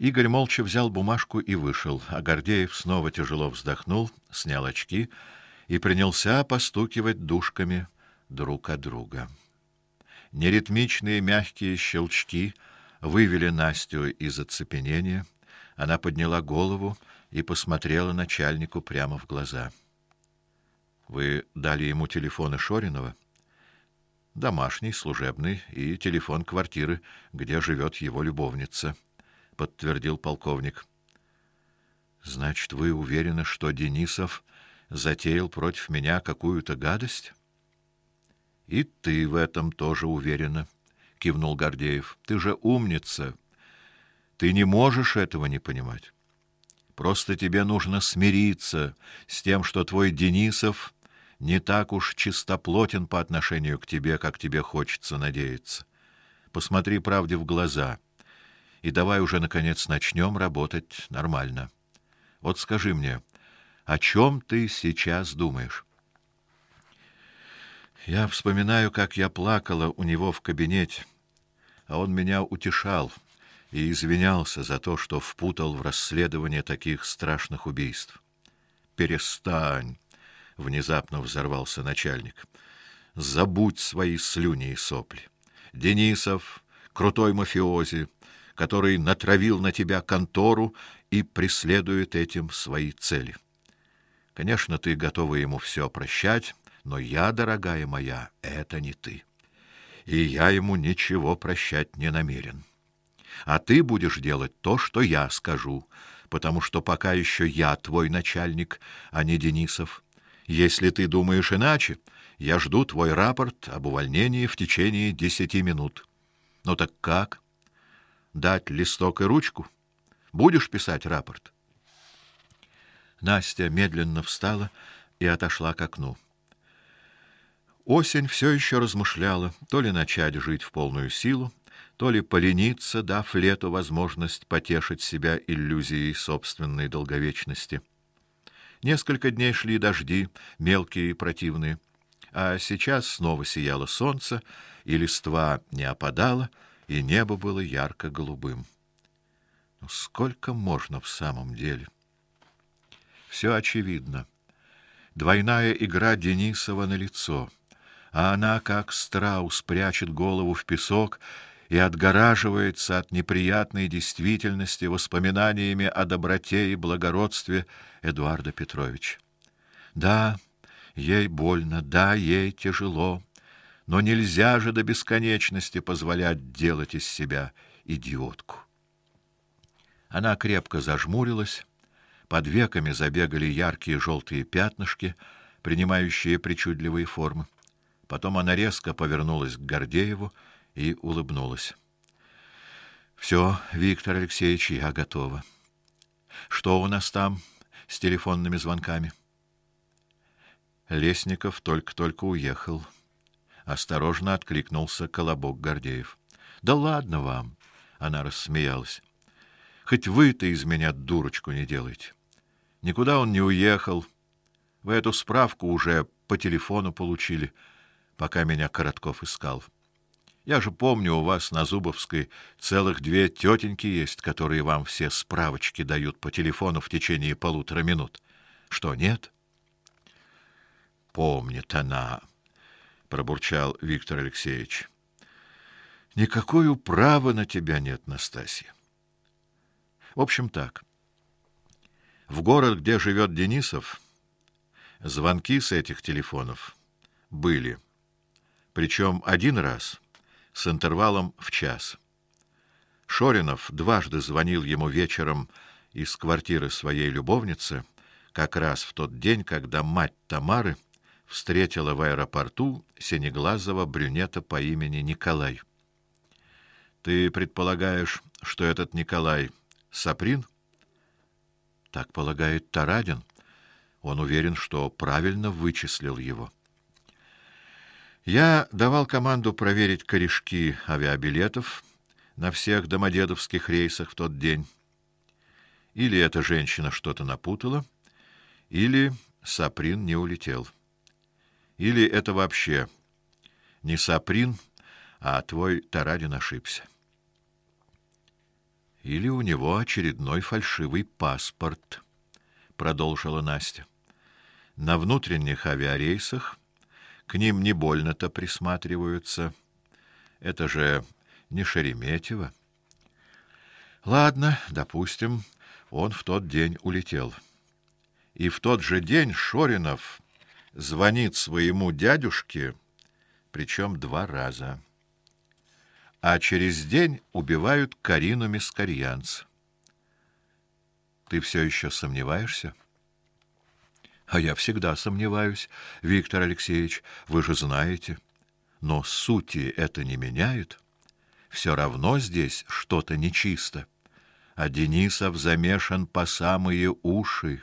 Игорь молча взял бумажку и вышел, а Гордеев снова тяжело вздохнул, снял очки и принялся постукивать дужками друг о друга. Неритмичные мягкие щелчки вывели Настю из оцепенения. Она подняла голову и посмотрела начальнику прямо в глаза. Вы дали ему телефоны Шоринова? Домашний, служебный и телефон квартиры, где живет его любовница подтвердил полковник. Значит, вы уверены, что Денисов затеял против меня какую-то гадость? И ты в этом тоже уверена, кивнул Гордеев. Ты же умница. Ты не можешь этого не понимать. Просто тебе нужно смириться с тем, что твой Денисов не так уж чистоплотен по отношению к тебе, как тебе хочется надеяться. Посмотри правде в глаза и давай уже наконец начнем работать нормально. Вот скажи мне, о чем ты сейчас думаешь? Я вспоминаю, как я плакала у него в кабинете, а он меня утешал и извинялся за то, что впутал в расследование таких страшных убийств. Перестань, внезапно взорвался начальник. Забудь свои слюни и сопли. Денисов, крутой мафиози, который натравил на тебя контору и преследует этим свои цели. Конечно, ты готова ему все прощать, но я, дорогая моя, это не ты. И я ему ничего прощать не намерен. А ты будешь делать то, что я скажу, потому что пока еще я твой начальник, а не Денисов. Если ты думаешь иначе, я жду твой рапорт об увольнении в течение десяти минут. Ну так как? Дать листок и ручку? Будешь писать рапорт? Настя медленно встала и отошла к окну. Осень все еще размышляла, то ли начать жить в полную силу, то ли полениться, дав лету возможность потешить себя иллюзией собственной долговечности. Несколько дней шли дожди, мелкие и противные, а сейчас снова сияло солнце, и листва не опадала, и небо было ярко-голубым. Ну сколько можно в самом деле? Все очевидно. Двойная игра Денисова на лицо, а она, как страус, прячет голову в песок и отгораживается от неприятной действительности воспоминаниями о доброте и благородстве Эдуарда Петровича. Да, ей больно, да, ей тяжело но нельзя же до бесконечности позволять делать из себя идиотку. Она крепко зажмурилась, под веками забегали яркие желтые пятнышки, принимающие причудливые формы. Потом она резко повернулась к Гордееву и улыбнулась. Все, Виктор Алексеевич, я готова. Что у нас там с телефонными звонками? Лесников только-только уехал осторожно откликнулся Колобок Гордеев. Да ладно вам, она рассмеялась. Хоть вы-то из меня дурочку не делайте. Никуда он не уехал. Вы эту справку уже по телефону получили, пока меня Коротков искал. Я же помню, у вас на Зубовской целых две тетеньки есть, которые вам все справочки дают по телефону в течение полутора минут. Что, нет? Помнит она, пробурчал Виктор Алексеевич. Никакой права на тебя нет, Настасья. В общем так. В город, где живет Денисов, звонки с этих телефонов были. Причем один раз с интервалом в час. Шоринов дважды звонил ему вечером из квартиры своей любовницы, как раз в тот день, когда мать Тамары встретила в аэропорту синеглазого брюнета по имени Николай. Ты предполагаешь, что этот Николай Саприн? Так полагает Тарадин. Он уверен, что правильно вычислил его. Я давал команду проверить корешки авиабилетов на всех домодедовских рейсах в тот день. Или эта женщина что-то напутала, или Саприн не улетел. Или это вообще не Саприн, а твой Тарадин ошибся. Или у него очередной фальшивый паспорт, продолжила Настя. На внутренних авиарейсах к ним не больно-то присматриваются. Это же не Шереметьево. Ладно, допустим, он в тот день улетел. И в тот же день Шоринов звонит своему дядюшке, причем два раза. А через день убивают Карину Мискарьянц. Ты все еще сомневаешься? А я всегда сомневаюсь, Виктор Алексеевич, вы же знаете. Но сути это не меняет. Все равно здесь что-то нечисто. А Денисов замешан по самые уши.